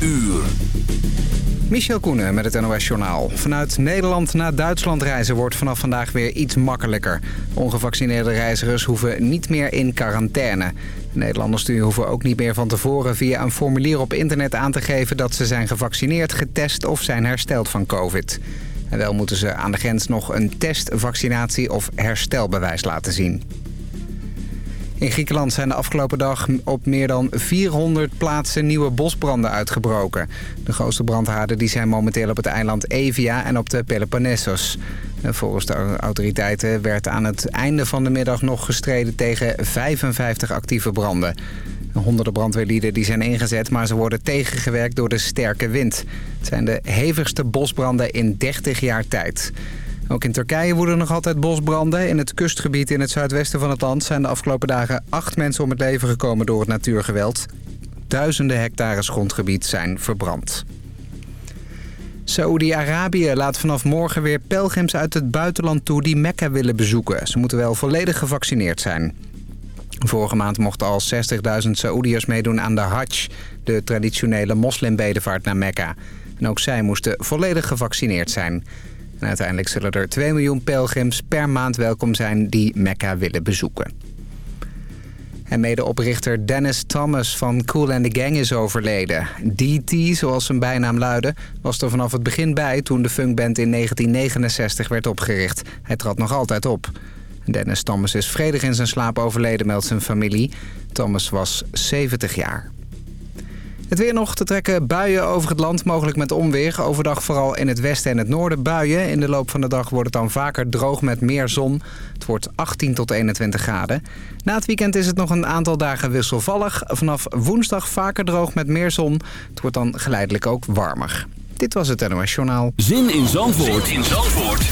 uur. Michel Koenen met het NOS-journaal. Vanuit Nederland naar Duitsland reizen wordt vanaf vandaag weer iets makkelijker. Ongevaccineerde reizigers hoeven niet meer in quarantaine. Nederlanders hoeven ook niet meer van tevoren via een formulier op internet aan te geven... dat ze zijn gevaccineerd, getest of zijn hersteld van covid. En wel moeten ze aan de grens nog een test, vaccinatie of herstelbewijs laten zien. In Griekenland zijn de afgelopen dag op meer dan 400 plaatsen nieuwe bosbranden uitgebroken. De grootste brandhaarden die zijn momenteel op het eiland Evia en op de Peloponnesos. volgens de autoriteiten werd aan het einde van de middag nog gestreden tegen 55 actieve branden. Honderden brandweerlieden die zijn ingezet, maar ze worden tegengewerkt door de sterke wind. Het zijn de hevigste bosbranden in 30 jaar tijd. Ook in Turkije woeden nog altijd bosbranden. In het kustgebied in het zuidwesten van het land zijn de afgelopen dagen acht mensen om het leven gekomen door het natuurgeweld. Duizenden hectares grondgebied zijn verbrand. Saoedi-Arabië laat vanaf morgen weer pelgrims uit het buitenland toe die Mekka willen bezoeken. Ze moeten wel volledig gevaccineerd zijn. Vorige maand mochten al 60.000 Saoediërs meedoen aan de Hajj, de traditionele moslimbedevaart naar Mekka. En ook zij moesten volledig gevaccineerd zijn. En uiteindelijk zullen er 2 miljoen pelgrims per maand welkom zijn die Mekka willen bezoeken. En medeoprichter Dennis Thomas van Cool and the Gang is overleden. DT, zoals zijn bijnaam luidde, was er vanaf het begin bij toen de funkband in 1969 werd opgericht. Hij trad nog altijd op. Dennis Thomas is vredig in zijn slaap overleden, meldt zijn familie. Thomas was 70 jaar. Het weer nog te trekken buien over het land, mogelijk met onweer. Overdag vooral in het westen en het noorden buien. In de loop van de dag wordt het dan vaker droog met meer zon. Het wordt 18 tot 21 graden. Na het weekend is het nog een aantal dagen wisselvallig. Vanaf woensdag vaker droog met meer zon. Het wordt dan geleidelijk ook warmer. Dit was het NOS Journaal. Zin in Zandvoort, zin in Zandvoort.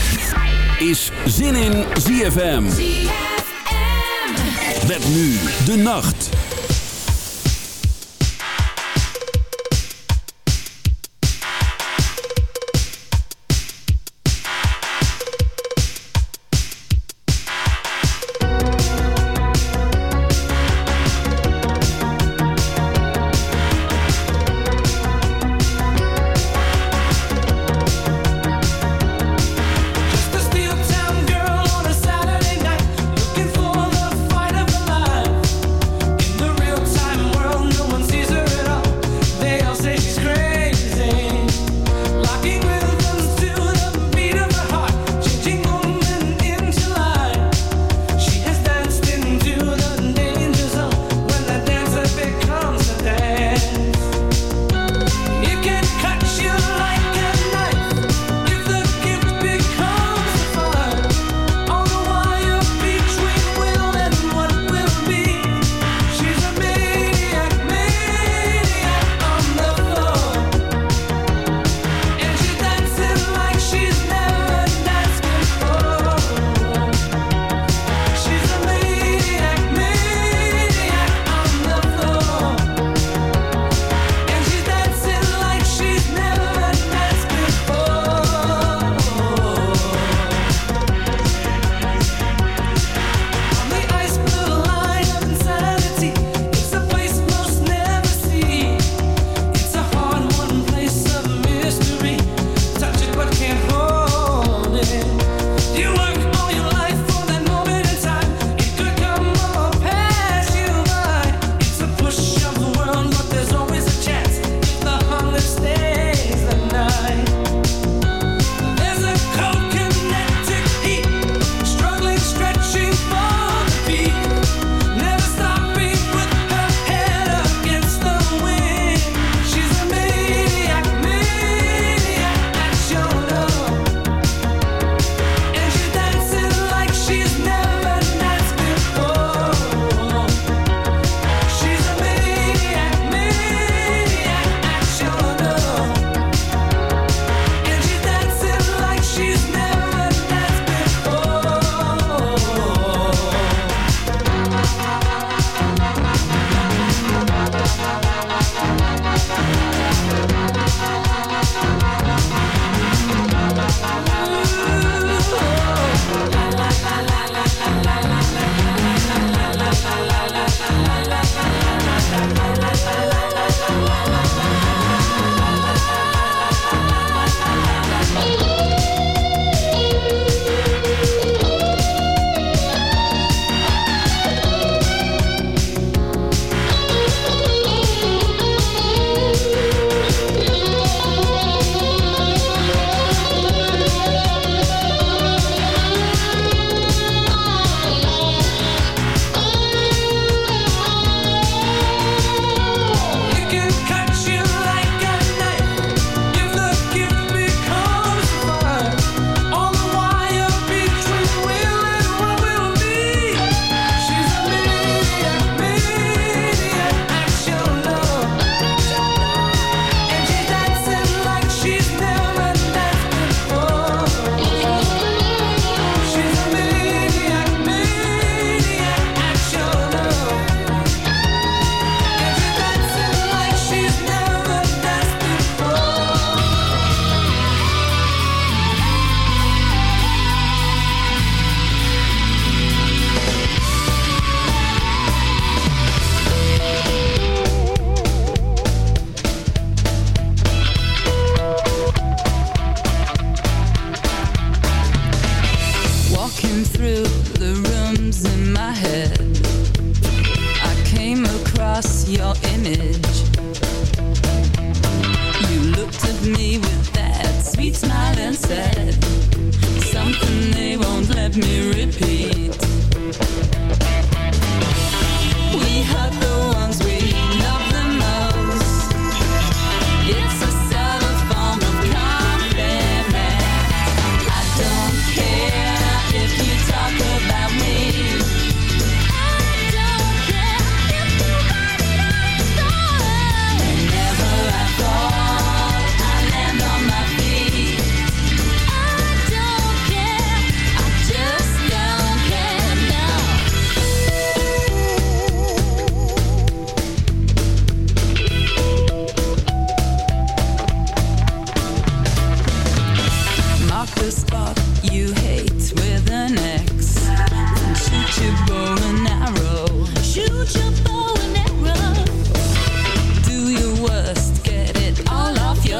is Zin in ZFM. ZFM. Met nu de nacht.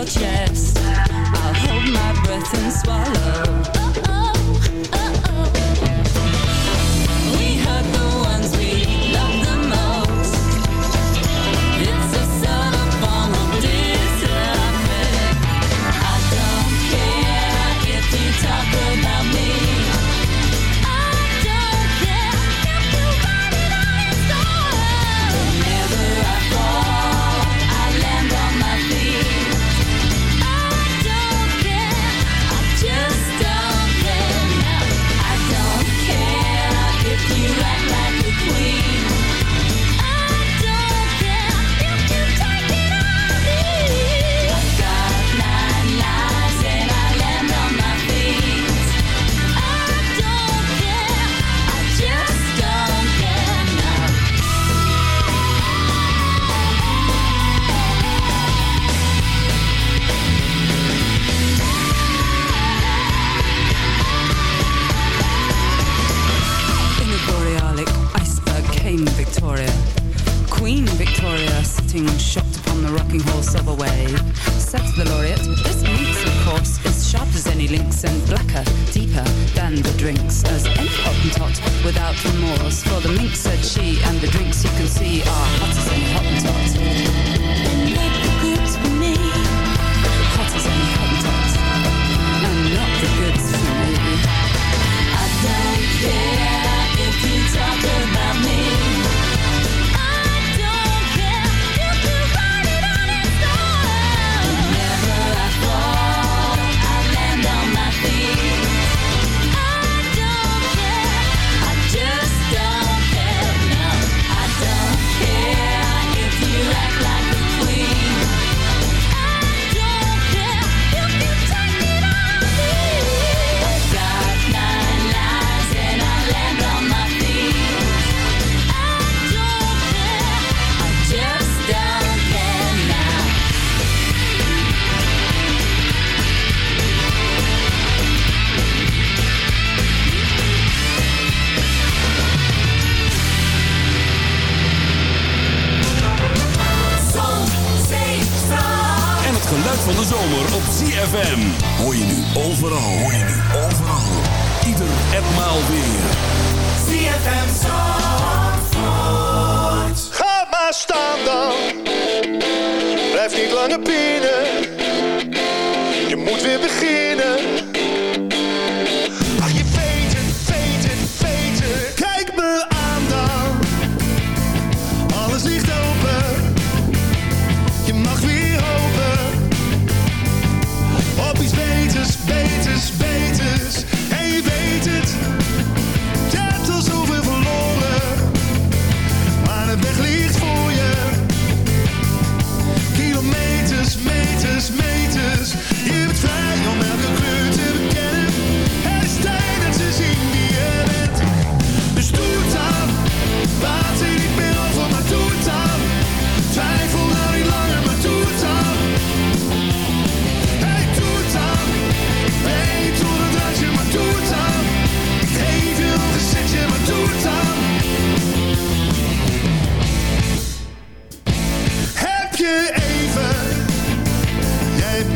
chair.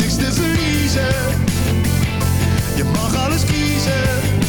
niks te verliezen. Je mag alles kiezen.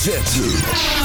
hoofdletter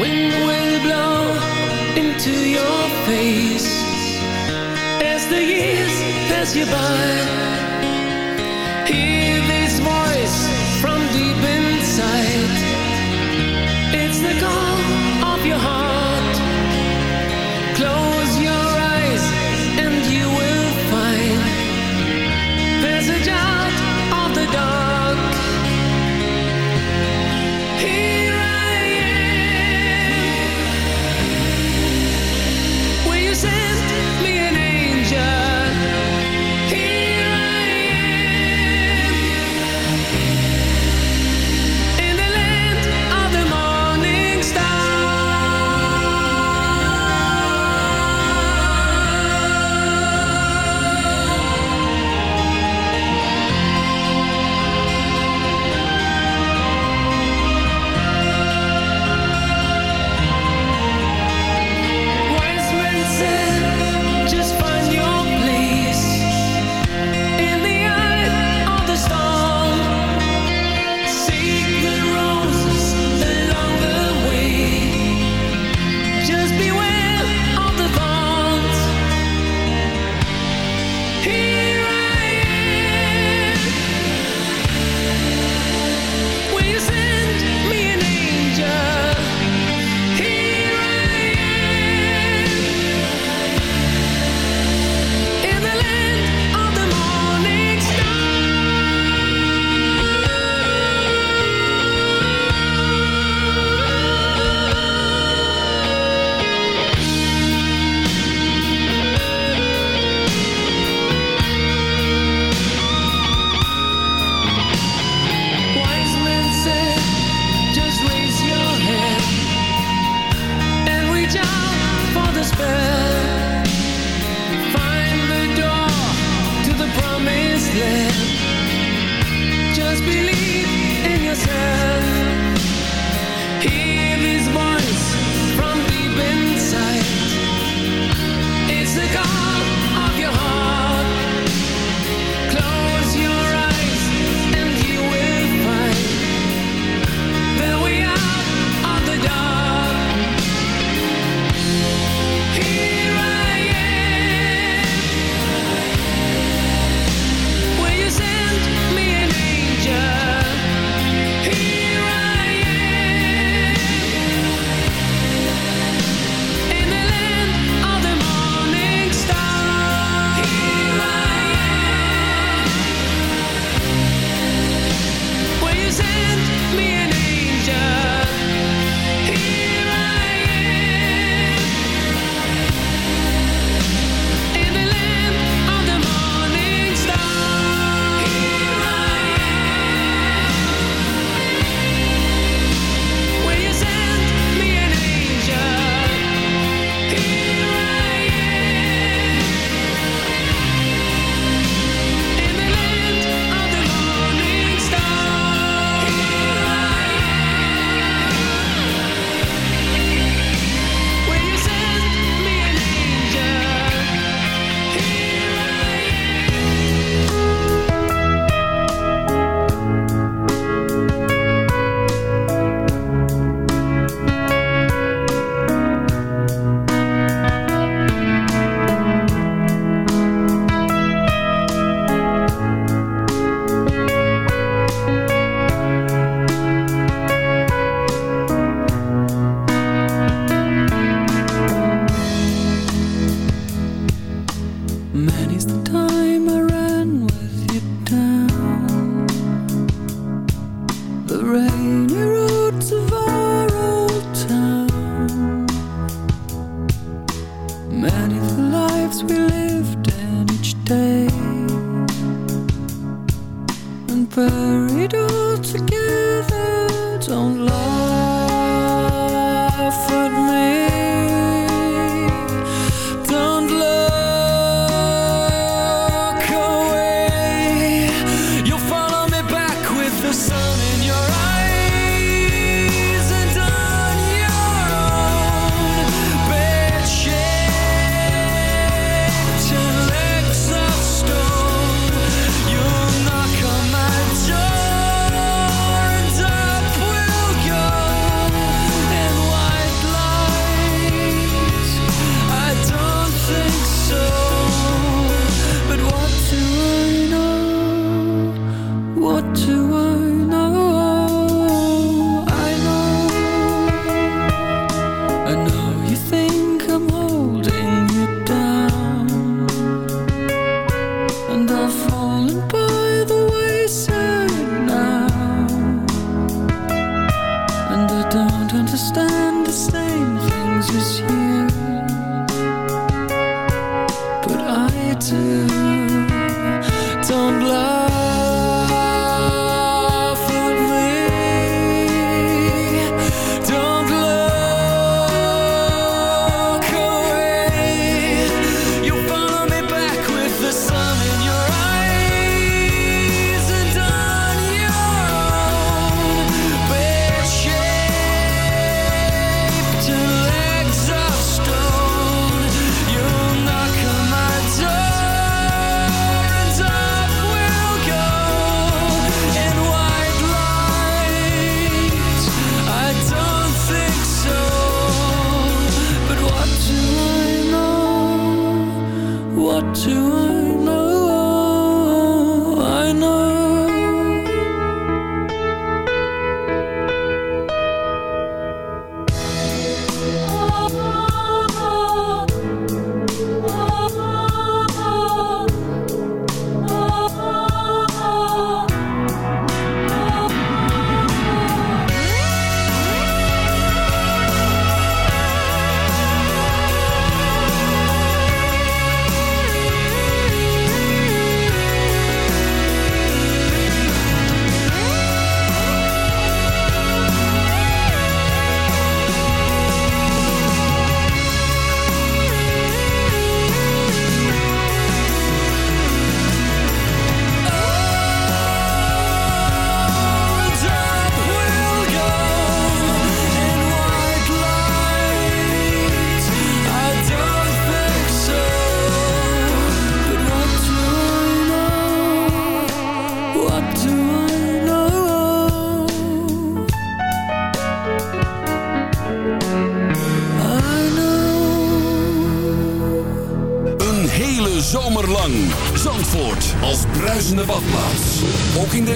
Wind will blow into your face. As the years pass you by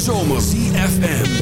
on the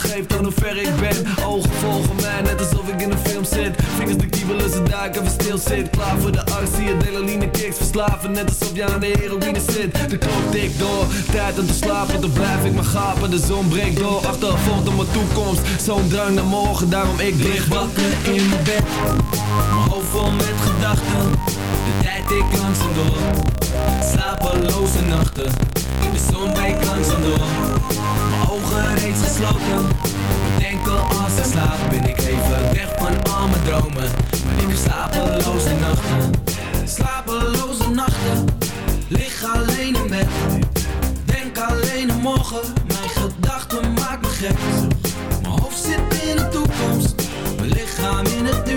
geeft aan hoe ver ik ben. Ogen volgen mij, net alsof ik in een film zit. Vingers de kiebelen, ze duiken, we stil zit. Klaar voor de arts, zie je delaline kicks Verslaven, net alsof je aan de heroïne zit. De klok tikt door, tijd om te slapen Dan blijf ik maar gapen, de zon breekt door Achtervolgd op mijn toekomst, zo'n drang naar morgen Daarom ik lig wakker in mijn bed. Mijn hoofd vol met gedachten. De tijd ik langzaam door. Slapeloze nachten. De zon breekt langzaam door reeds gesloten. Denken als ik slaap ben ik even weg van al mijn dromen. Maar ik heb slapeloze nachten. Slapeloze nachten. Lig alleen in bed. Denk alleen aan morgen. Mijn gedachten maken me gek. Mijn hoofd zit in de toekomst. Mijn lichaam in het nu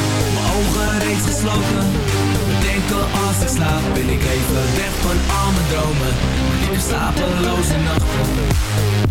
ogen reeds gesloten Denken als ik slaap ben ik even weg van al mijn dromen. Heb slapeloze nachten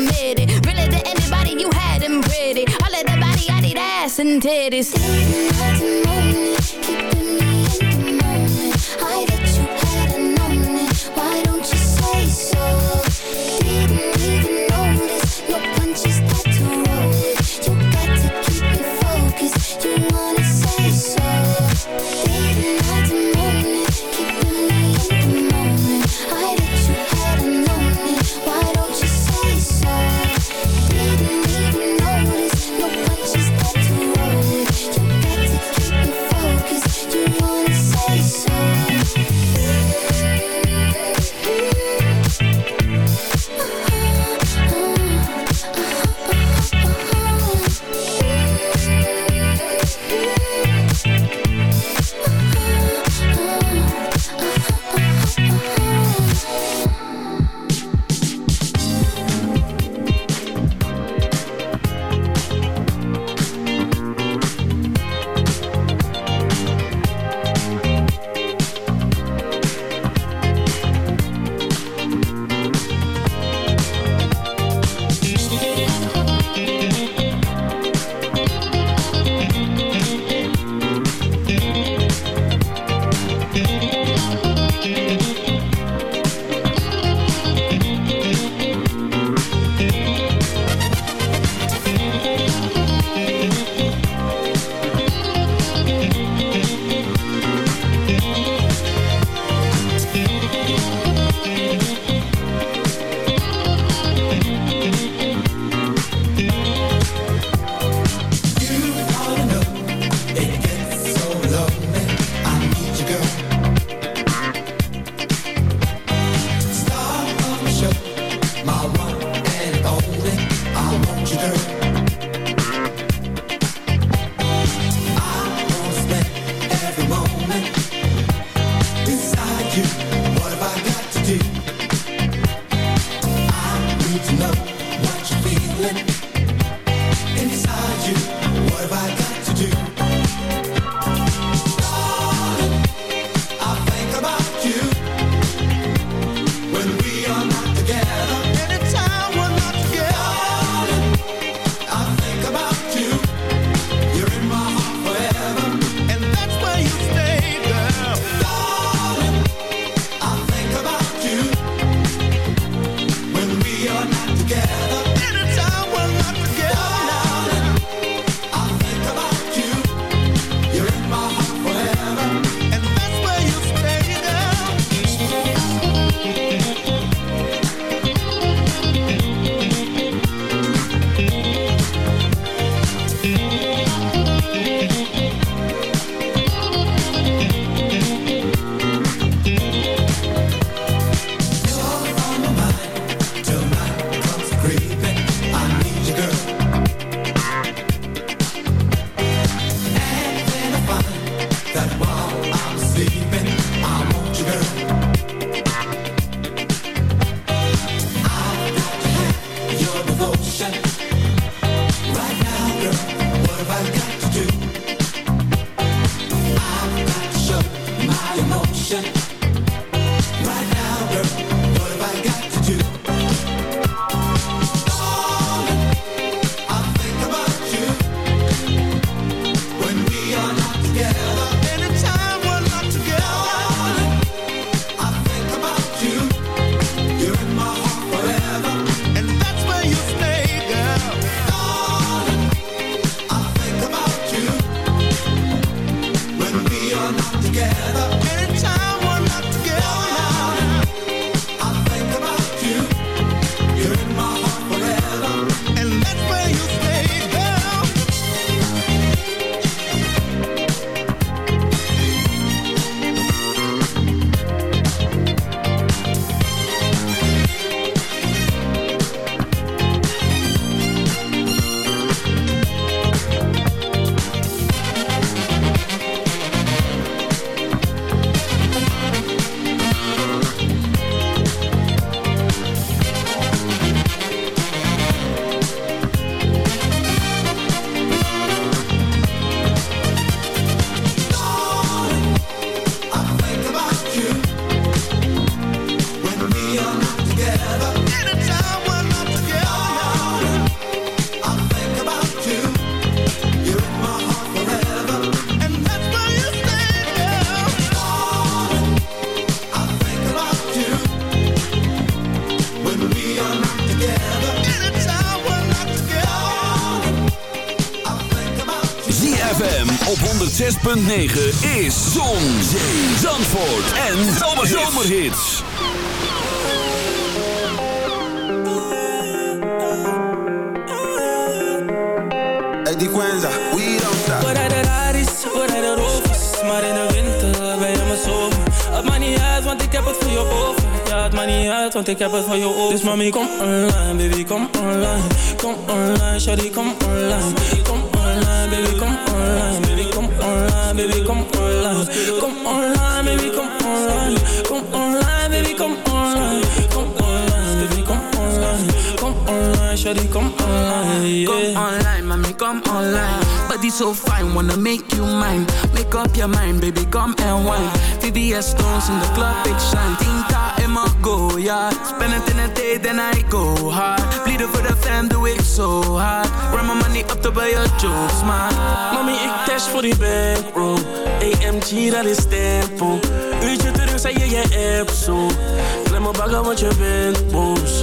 committed. Really to anybody, you had them pretty. All of the body, I need ass and titties. Didn't 106.9 is Zon, Zandvoort en Zomerhits. Eddie Quenza, we don't stop. We rijden raris, we rijden rovers Maar in de winter ben je me zomer Het maakt niet uit, want ik heb het voor je over Ja, het maakt niet uit, want ik heb het voor je over Dus mami, kom online, baby, kom online Kom online, shawty, kom online Kom online, baby, kom online Baby, kom online, baby, kom online Kom online, baby, kom online Kom online, baby, kom online Kom online, baby, kom online Kom online, shawty, kom online. Come online, mommy, come online. Body so fine, wanna make you mine. Make up your mind, baby, come and wine. VVS stones in the club, big shine. Tinta in my go, yeah. Spend it in a day, then I go hard. Bleeden for the fam, doe ik zo hard. Run my money up to buy your jokes, man. Mami, ik dash voor die bankroll. AMG, dat is tempo. Uurtje terug, zei je je app zo. Klem me bagger, want je bent boos.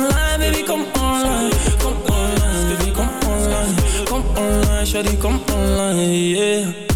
shawty, kom online, yeah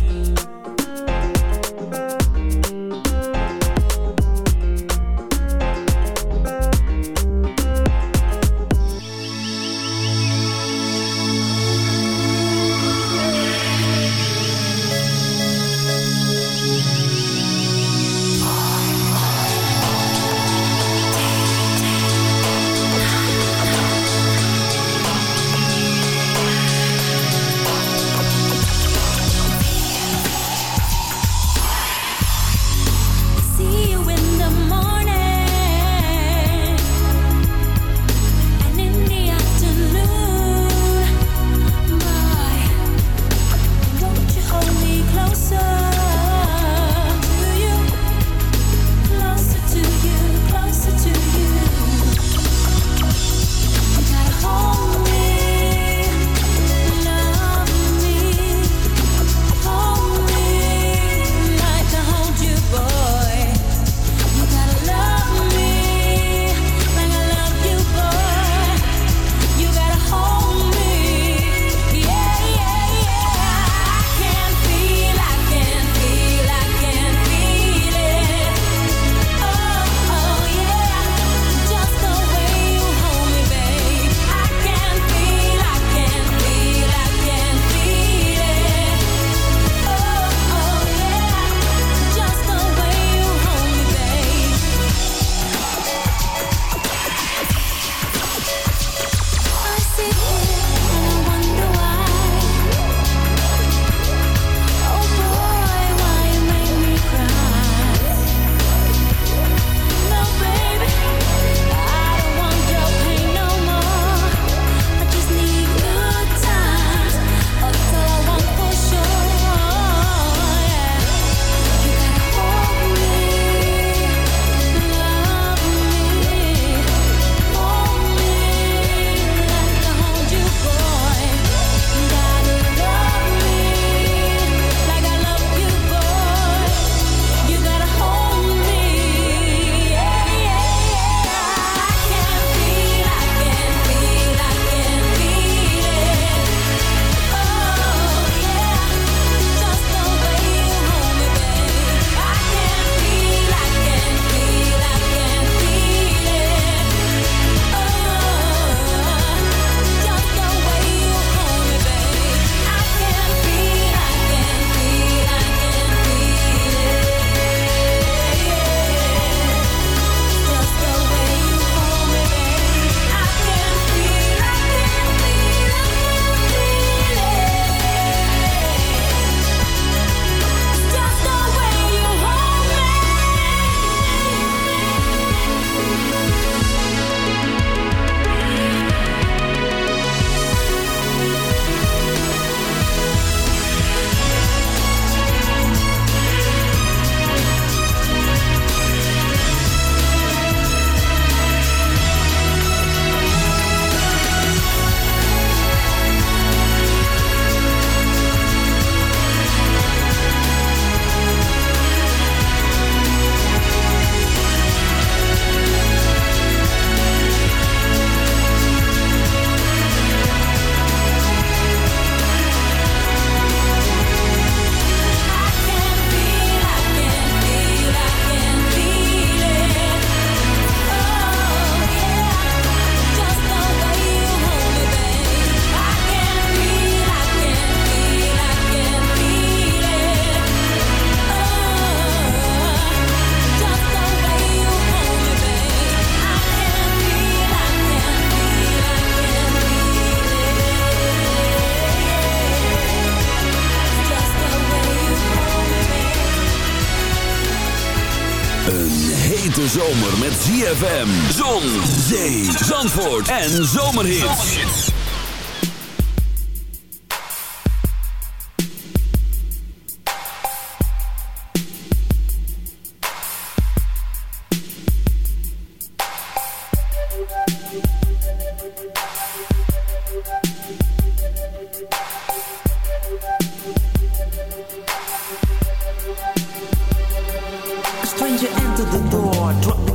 ZFM. Zon, zee, zandvoort en zomerhits. A stranger entered the door, dropped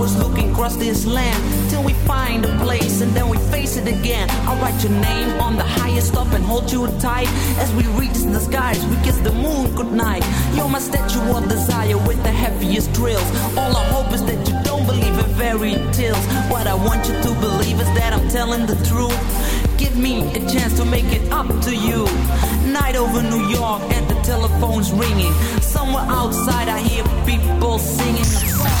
hours looking across this land till we find a place and then we face it again. I'll write your name on the highest up and hold you tight as we reach the skies. We kiss the moon goodnight. You're my statue of desire with the heaviest thrills. All I hope is that you don't believe in fairy tales. What I want you to believe is that I'm telling the truth. Give me a chance to make it up to you. Night over New York and the telephone's ringing. Somewhere outside I hear people singing.